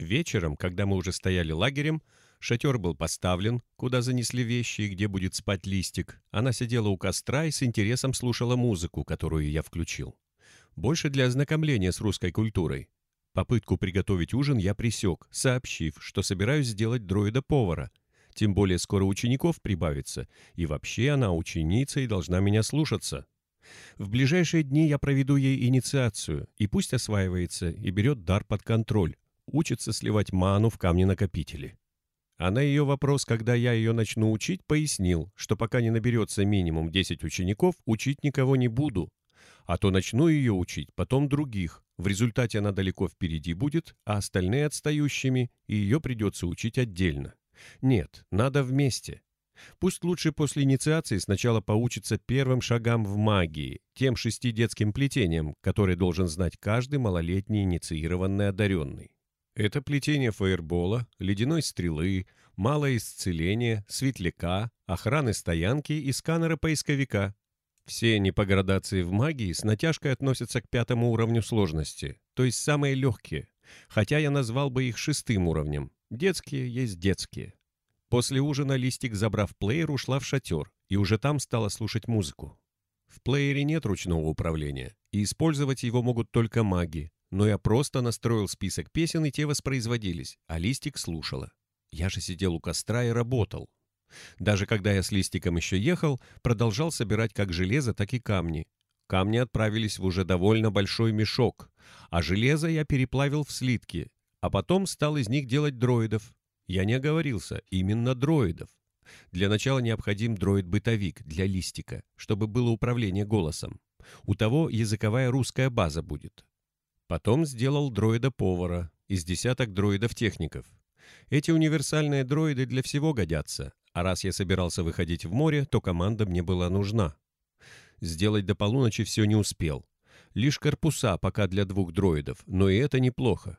Вечером, когда мы уже стояли лагерем, шатер был поставлен, куда занесли вещи и где будет спать листик. Она сидела у костра и с интересом слушала музыку, которую я включил. Больше для ознакомления с русской культурой. Попытку приготовить ужин я присек, сообщив, что собираюсь сделать дроида-повара. Тем более скоро учеников прибавится, и вообще она ученица и должна меня слушаться. В ближайшие дни я проведу ей инициацию, и пусть осваивается и берет дар под контроль, учится сливать ману в камни-накопители. А на ее вопрос, когда я ее начну учить, пояснил, что пока не наберется минимум 10 учеников, учить никого не буду. А то начну ее учить, потом других. В результате она далеко впереди будет, а остальные отстающими, и ее придется учить отдельно. Нет, надо вместе. Пусть лучше после инициации сначала поучится первым шагам в магии, тем шести детским плетениям, которые должен знать каждый малолетний инициированный одаренный. Это плетение фаербола, ледяной стрелы, малое исцеление, светляка, охраны стоянки и сканера поисковика. Все они по градации в магии с натяжкой относятся к пятому уровню сложности, то есть самые легкие, хотя я назвал бы их шестым уровнем. Детские есть детские. После ужина Листик, забрав плеер, ушла в шатер и уже там стала слушать музыку. В плеере нет ручного управления, и использовать его могут только маги, но я просто настроил список песен, и те воспроизводились, а Листик слушала. Я же сидел у костра и работал. Даже когда я с Листиком еще ехал, продолжал собирать как железо, так и камни. Камни отправились в уже довольно большой мешок, а железо я переплавил в слитки, а потом стал из них делать дроидов. Я не оговорился, именно дроидов. Для начала необходим дроид-бытовик для листика, чтобы было управление голосом. У того языковая русская база будет. Потом сделал дроида-повара из десяток дроидов-техников. Эти универсальные дроиды для всего годятся, а раз я собирался выходить в море, то команда мне была нужна. Сделать до полуночи все не успел. Лишь корпуса пока для двух дроидов, но и это неплохо.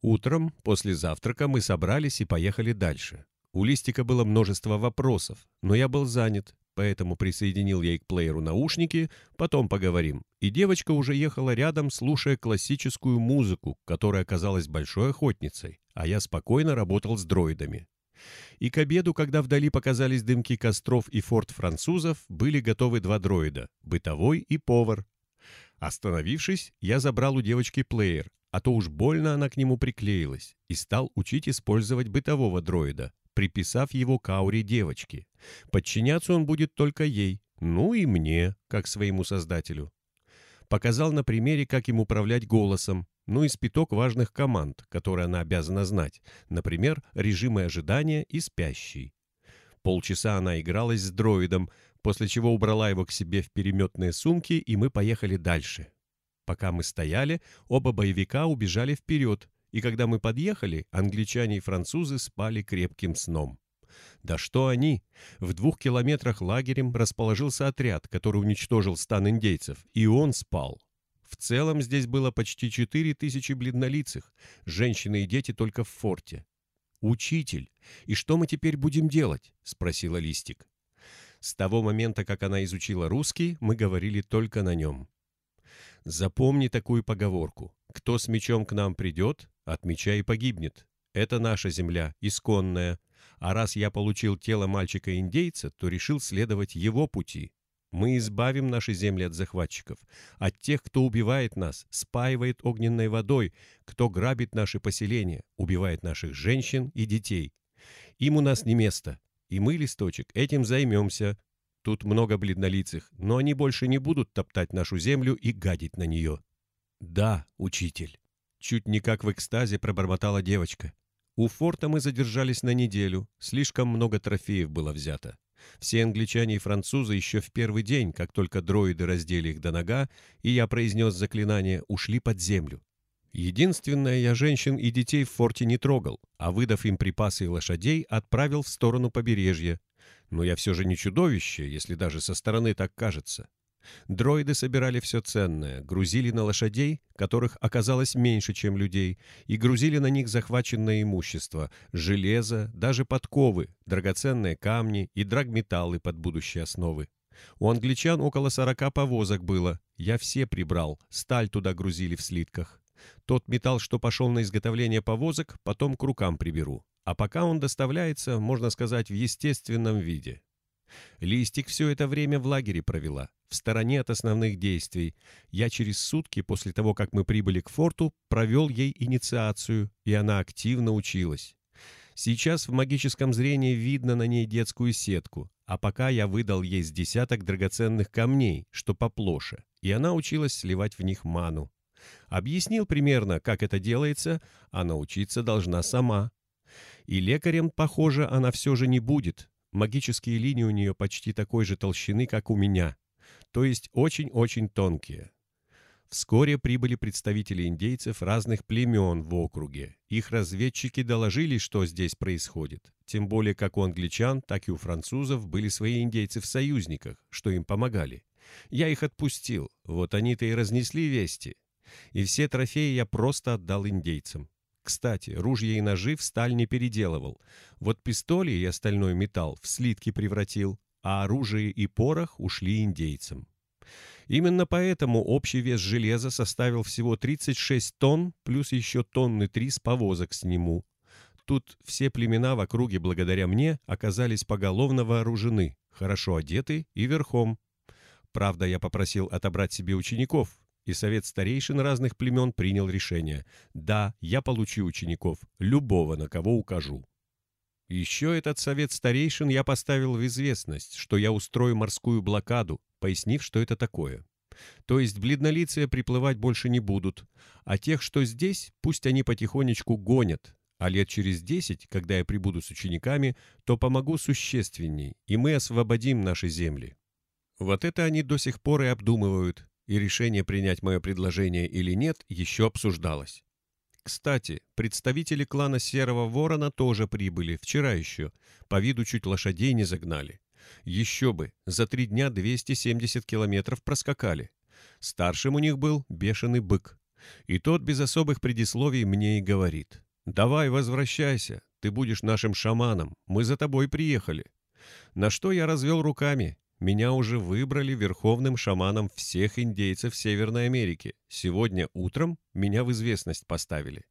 Утром, после завтрака, мы собрались и поехали дальше. У Листика было множество вопросов, но я был занят, поэтому присоединил ей к плееру наушники, потом поговорим. И девочка уже ехала рядом, слушая классическую музыку, которая оказалась большой охотницей, а я спокойно работал с дроидами. И к обеду, когда вдали показались дымки костров и форт французов, были готовы два дроида — бытовой и повар. Остановившись, я забрал у девочки плеер, а то уж больно она к нему приклеилась, и стал учить использовать бытового дроида, приписав его к девочки. Подчиняться он будет только ей, ну и мне, как своему создателю. Показал на примере, как им управлять голосом, ну и спиток важных команд, которые она обязана знать, например, режимы ожидания и спящий. Полчаса она игралась с дроидом, после чего убрала его к себе в переметные сумки, и мы поехали дальше. Пока мы стояли, оба боевика убежали вперед, и когда мы подъехали, англичане и французы спали крепким сном. Да что они! В двух километрах лагерем расположился отряд, который уничтожил стан индейцев, и он спал. В целом здесь было почти четыре тысячи бледнолицых, женщины и дети только в форте. «Учитель, и что мы теперь будем делать?» — спросила Листик. С того момента, как она изучила русский, мы говорили только на нем. Запомни такую поговорку. Кто с мечом к нам придет, от меча и погибнет. Это наша земля, исконная. А раз я получил тело мальчика-индейца, то решил следовать его пути. Мы избавим наши земли от захватчиков, от тех, кто убивает нас, спаивает огненной водой, кто грабит наши поселения, убивает наших женщин и детей. Им у нас не место, и мы, листочек, этим займемся, Тут много бледнолицых, но они больше не будут топтать нашу землю и гадить на нее. Да, учитель. Чуть не как в экстазе пробормотала девочка. У форта мы задержались на неделю, слишком много трофеев было взято. Все англичане и французы еще в первый день, как только дроиды раздели их до нога, и я произнес заклинание, ушли под землю. Единственное, я женщин и детей в форте не трогал, а выдав им припасы и лошадей, отправил в сторону побережья, но я все же не чудовище, если даже со стороны так кажется. Дроиды собирали все ценное, грузили на лошадей, которых оказалось меньше, чем людей, и грузили на них захваченное имущество, железо, даже подковы, драгоценные камни и драгметаллы под будущие основы. У англичан около сорока повозок было, я все прибрал, сталь туда грузили в слитках. Тот металл, что пошел на изготовление повозок, потом к рукам приберу. А пока он доставляется, можно сказать, в естественном виде. Листик все это время в лагере провела, в стороне от основных действий. Я через сутки после того, как мы прибыли к форту, провел ей инициацию, и она активно училась. Сейчас в магическом зрении видно на ней детскую сетку, а пока я выдал ей с десяток драгоценных камней, что поплоше, и она училась сливать в них ману. Объяснил примерно, как это делается, а научиться должна сама. И лекарем, похоже, она все же не будет. Магические линии у нее почти такой же толщины, как у меня, то есть очень-очень тонкие. Вскоре прибыли представители индейцев разных племен в округе. Их разведчики доложили, что здесь происходит. Тем более как у англичан, так и у французов были свои индейцы в союзниках, что им помогали. Я их отпустил, вот они-то и разнесли вести. И все трофеи я просто отдал индейцам. Кстати, ружья и ножи в сталь не переделывал. Вот пистоли и остальной металл в слитки превратил, а оружие и порох ушли индейцам. Именно поэтому общий вес железа составил всего 36 тонн, плюс еще тонны три с повозок сниму. Тут все племена в округе благодаря мне оказались поголовно вооружены, хорошо одеты и верхом. Правда, я попросил отобрать себе учеников, и совет старейшин разных племен принял решение. Да, я получу учеников, любого, на кого укажу. Еще этот совет старейшин я поставил в известность, что я устрою морскую блокаду, пояснив, что это такое. То есть бледнолицые приплывать больше не будут, а тех, что здесь, пусть они потихонечку гонят, а лет через десять, когда я прибуду с учениками, то помогу существенней, и мы освободим наши земли. Вот это они до сих пор и обдумывают, и решение принять мое предложение или нет еще обсуждалось. Кстати, представители клана Серого Ворона тоже прибыли, вчера еще. По виду чуть лошадей не загнали. Еще бы, за три дня 270 километров проскакали. Старшим у них был бешеный бык. И тот без особых предисловий мне и говорит. «Давай, возвращайся, ты будешь нашим шаманом, мы за тобой приехали». На что я развел руками. Меня уже выбрали верховным шаманом всех индейцев Северной Америки. Сегодня утром меня в известность поставили.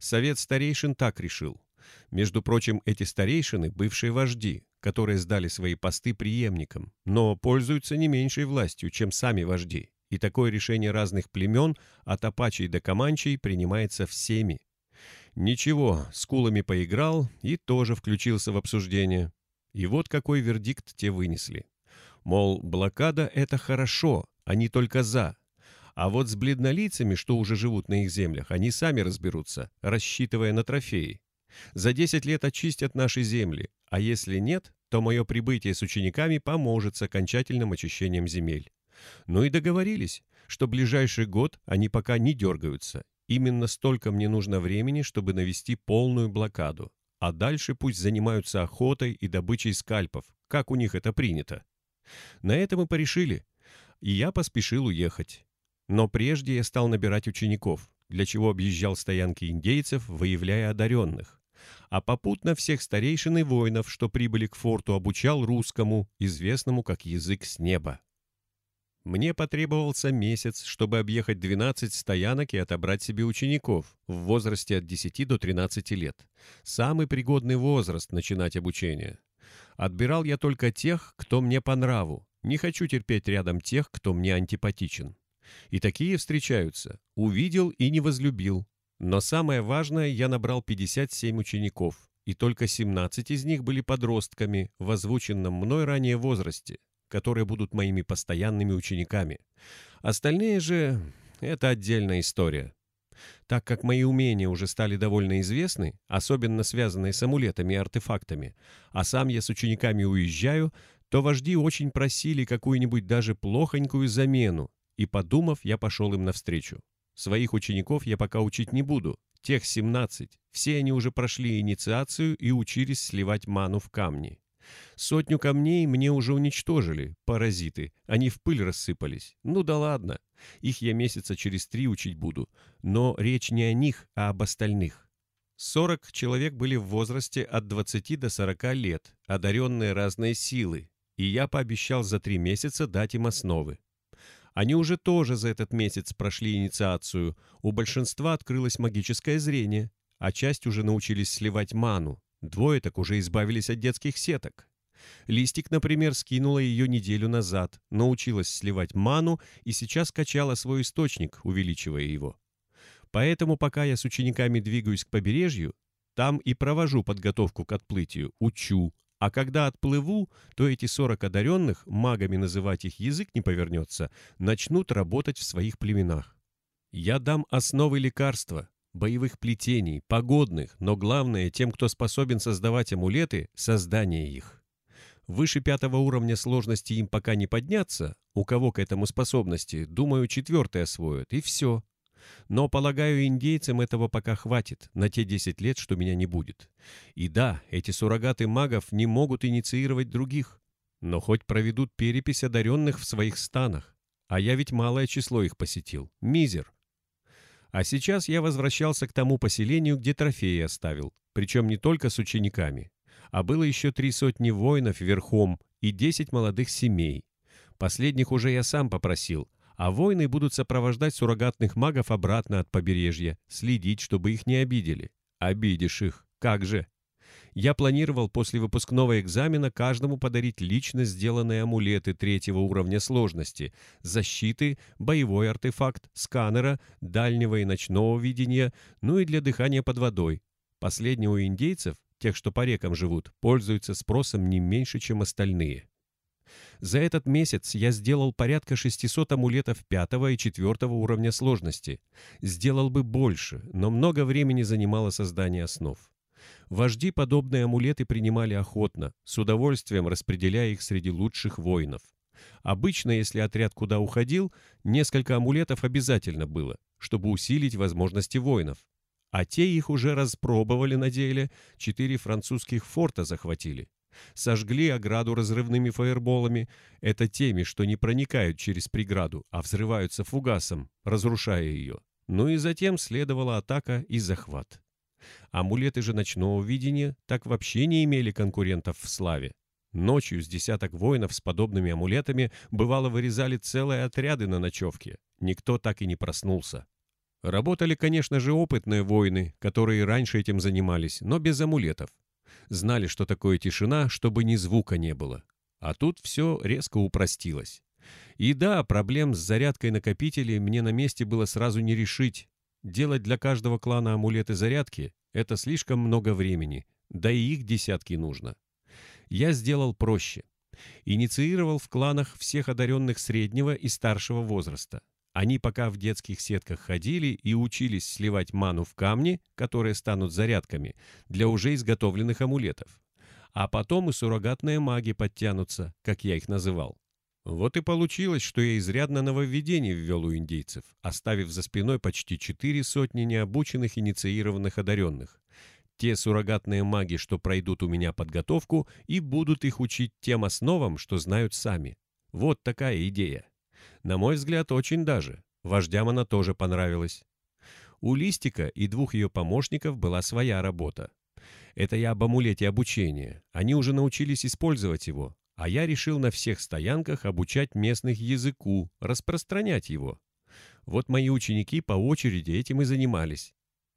Совет старейшин так решил. Между прочим, эти старейшины – бывшие вожди, которые сдали свои посты преемникам, но пользуются не меньшей властью, чем сами вожди. И такое решение разных племен, от апачей до команчей, принимается всеми. Ничего, с кулами поиграл и тоже включился в обсуждение. И вот какой вердикт те вынесли. Мол, блокада — это хорошо, они только за. А вот с бледнолицами, что уже живут на их землях, они сами разберутся, рассчитывая на трофеи. За 10 лет очистят наши земли, а если нет, то мое прибытие с учениками поможет с окончательным очищением земель. Ну и договорились, что ближайший год они пока не дергаются. Именно столько мне нужно времени, чтобы навести полную блокаду. А дальше пусть занимаются охотой и добычей скальпов, как у них это принято. На это мы порешили, и я поспешил уехать. Но прежде я стал набирать учеников, для чего объезжал стоянки индейцев, выявляя одаренных. А попутно всех старейшин и воинов, что прибыли к форту, обучал русскому, известному как язык с неба. Мне потребовался месяц, чтобы объехать 12 стоянок и отобрать себе учеников в возрасте от 10 до 13 лет. Самый пригодный возраст начинать обучение. Отбирал я только тех, кто мне по нраву. Не хочу терпеть рядом тех, кто мне антипатичен. И такие встречаются. Увидел и не возлюбил. Но самое важное, я набрал 57 учеников, и только 17 из них были подростками в озвученном мной ранее возрасте, которые будут моими постоянными учениками. Остальные же — это отдельная история. Так как мои умения уже стали довольно известны, особенно связанные с амулетами и артефактами, а сам я с учениками уезжаю, то вожди очень просили какую-нибудь даже плохонькую замену, и, подумав, я пошел им навстречу. Своих учеников я пока учить не буду, тех 17, все они уже прошли инициацию и учились сливать ману в камни. Сотню камней мне уже уничтожили, паразиты. Они в пыль рассыпались. Ну да ладно. Их я месяца через три учить буду. Но речь не о них, а об остальных. Сорок человек были в возрасте от 20 до 40 лет, одаренные разной силы, и я пообещал за три месяца дать им основы. Они уже тоже за этот месяц прошли инициацию. У большинства открылось магическое зрение, а часть уже научились сливать ману. Двое так уже избавились от детских сеток. Листик, например, скинула ее неделю назад, научилась сливать ману и сейчас качала свой источник, увеличивая его. Поэтому, пока я с учениками двигаюсь к побережью, там и провожу подготовку к отплытию, учу. А когда отплыву, то эти 40 одаренных, магами называть их язык не повернется, начнут работать в своих племенах. Я дам основы лекарства, боевых плетений, погодных, но главное, тем, кто способен создавать амулеты, создание их. Выше пятого уровня сложности им пока не подняться, у кого к этому способности, думаю, четвертый освоят, и все. Но, полагаю, индейцам этого пока хватит, на те 10 лет, что меня не будет. И да, эти суррогаты магов не могут инициировать других, но хоть проведут перепись одаренных в своих станах. А я ведь малое число их посетил, мизер. А сейчас я возвращался к тому поселению, где трофеи оставил, причем не только с учениками, а было еще три сотни воинов верхом и десять молодых семей. Последних уже я сам попросил, а воины будут сопровождать суррогатных магов обратно от побережья, следить, чтобы их не обидели. Обидишь их, как же? Я планировал после выпускного экзамена каждому подарить лично сделанные амулеты третьего уровня сложности, защиты, боевой артефакт, сканера, дальнего и ночного видения, ну и для дыхания под водой. Последнего у индейцев, тех, что по рекам живут, пользуются спросом не меньше, чем остальные. За этот месяц я сделал порядка 600 амулетов пятого и четвертого уровня сложности. Сделал бы больше, но много времени занимало создание основ. Вожди подобные амулеты принимали охотно, с удовольствием распределяя их среди лучших воинов. Обычно, если отряд куда уходил, несколько амулетов обязательно было, чтобы усилить возможности воинов. А те их уже распробовали на деле, четыре французских форта захватили. Сожгли ограду разрывными фаерболами. Это теми, что не проникают через преграду, а взрываются фугасом, разрушая ее. Ну и затем следовала атака и захват. Амулеты же ночного видения так вообще не имели конкурентов в славе. Ночью с десяток воинов с подобными амулетами бывало вырезали целые отряды на ночевке. Никто так и не проснулся. Работали, конечно же, опытные воины, которые раньше этим занимались, но без амулетов. Знали, что такое тишина, чтобы ни звука не было. А тут все резко упростилось. И да, проблем с зарядкой накопителей мне на месте было сразу не решить. Делать для каждого клана амулеты зарядки — это слишком много времени, да и их десятки нужно. Я сделал проще. Инициировал в кланах всех одаренных среднего и старшего возраста. Они пока в детских сетках ходили и учились сливать ману в камни, которые станут зарядками, для уже изготовленных амулетов. А потом и суррогатные маги подтянутся, как я их называл. Вот и получилось, что я изрядно нововведений ввел у индейцев, оставив за спиной почти четыре сотни необученных инициированных одаренных. Те суррогатные маги, что пройдут у меня подготовку, и будут их учить тем основам, что знают сами. Вот такая идея. На мой взгляд, очень даже. Вождям она тоже понравилась. У Листика и двух ее помощников была своя работа. Это я об амулете обучения. Они уже научились использовать его, а я решил на всех стоянках обучать местных языку, распространять его. Вот мои ученики по очереди этим и занимались.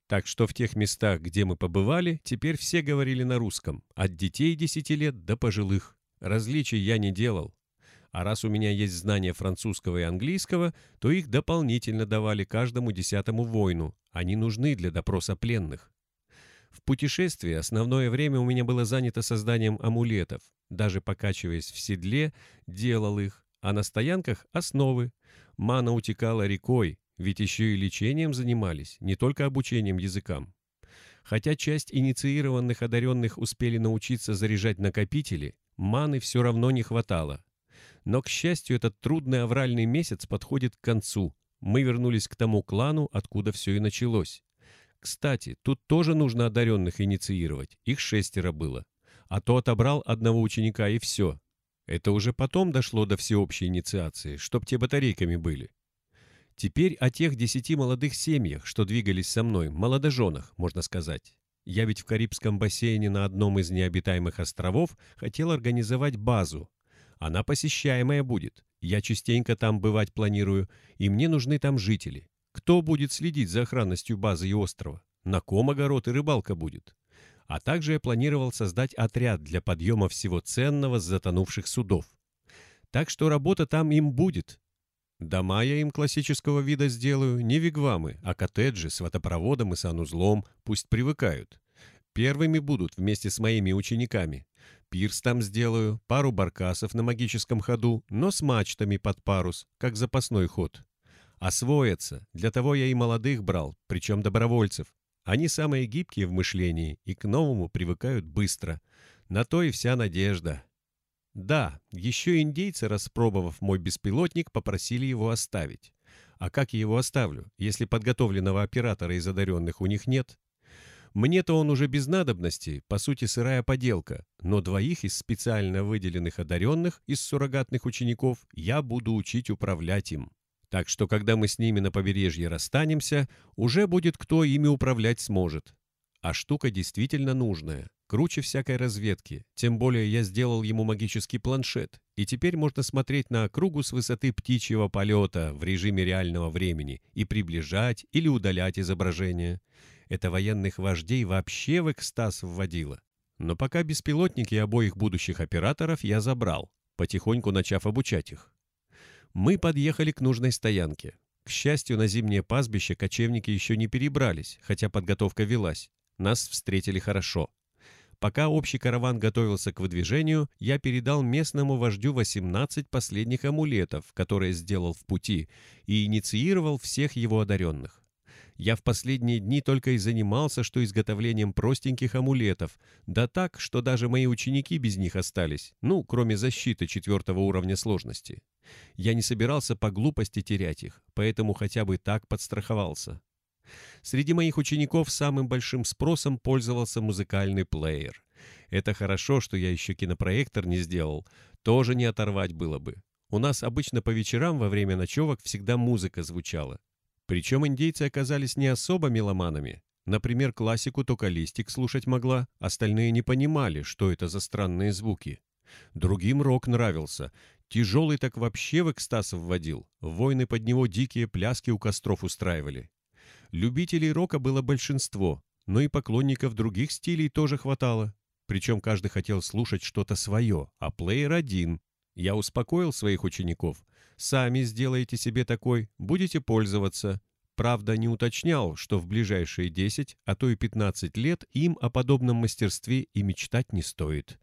Так что в тех местах, где мы побывали, теперь все говорили на русском, от детей 10 лет до пожилых. Различий я не делал. А раз у меня есть знания французского и английского, то их дополнительно давали каждому десятому воину. Они нужны для допроса пленных. В путешествии основное время у меня было занято созданием амулетов. Даже покачиваясь в седле, делал их, а на стоянках — основы. Мана утекала рекой, ведь еще и лечением занимались, не только обучением языкам. Хотя часть инициированных одаренных успели научиться заряжать накопители, маны все равно не хватало. Но, к счастью, этот трудный авральный месяц подходит к концу. Мы вернулись к тому клану, откуда все и началось. Кстати, тут тоже нужно одаренных инициировать. Их шестеро было. А то отобрал одного ученика и все. Это уже потом дошло до всеобщей инициации, чтоб те батарейками были. Теперь о тех десяти молодых семьях, что двигались со мной, молодоженах, можно сказать. Я ведь в Карибском бассейне на одном из необитаемых островов хотел организовать базу, она посещаемая будет, Я частенько там бывать планирую, и мне нужны там жители. Кто будет следить за охранностью базы и острова? На ком огород и рыбалка будет? А также я планировал создать отряд для подъема всего ценного с затонувших судов. Так что работа там им будет. Дома я им классического вида сделаю, не вигвамы, а коттеджи с водопроводом и санузлом, пусть привыкают. Первыми будут вместе с моими учениками. Пирс там сделаю, пару баркасов на магическом ходу, но с мачтами под парус, как запасной ход. Освоятся, для того я и молодых брал, причем добровольцев. Они самые гибкие в мышлении и к новому привыкают быстро. На то и вся надежда. Да, еще индейцы, распробовав мой беспилотник, попросили его оставить. А как я его оставлю, если подготовленного оператора из одаренных у них нет? Мне-то он уже без надобности, по сути сырая поделка, но двоих из специально выделенных одаренных, из суррогатных учеников, я буду учить управлять им. Так что, когда мы с ними на побережье расстанемся, уже будет кто ими управлять сможет. А штука действительно нужная, круче всякой разведки, тем более я сделал ему магический планшет, и теперь можно смотреть на округу с высоты птичьего полета в режиме реального времени и приближать или удалять изображение. Это военных вождей вообще в экстаз вводило. Но пока беспилотники обоих будущих операторов я забрал, потихоньку начав обучать их. Мы подъехали к нужной стоянке. К счастью, на зимнее пастбище кочевники еще не перебрались, хотя подготовка велась. Нас встретили хорошо. Пока общий караван готовился к выдвижению, я передал местному вождю 18 последних амулетов, которые сделал в пути, и инициировал всех его одаренных. Я в последние дни только и занимался, что изготовлением простеньких амулетов, да так, что даже мои ученики без них остались, ну, кроме защиты четвертого уровня сложности. Я не собирался по глупости терять их, поэтому хотя бы так подстраховался. Среди моих учеников самым большим спросом пользовался музыкальный плеер. Это хорошо, что я еще кинопроектор не сделал, тоже не оторвать было бы. У нас обычно по вечерам во время ночевок всегда музыка звучала. Причем индейцы оказались не особо меломанами. Например, классику только листик слушать могла, остальные не понимали, что это за странные звуки. Другим рок нравился. Тяжелый так вообще в экстаз вводил. Войны под него дикие пляски у костров устраивали. Любителей рока было большинство, но и поклонников других стилей тоже хватало. Причем каждый хотел слушать что-то свое, а плеер один. Я успокоил своих учеников. Сами сделаете себе такой, будете пользоваться. Правда, не уточнял, что в ближайшие 10, а то и 15 лет им о подобном мастерстве и мечтать не стоит.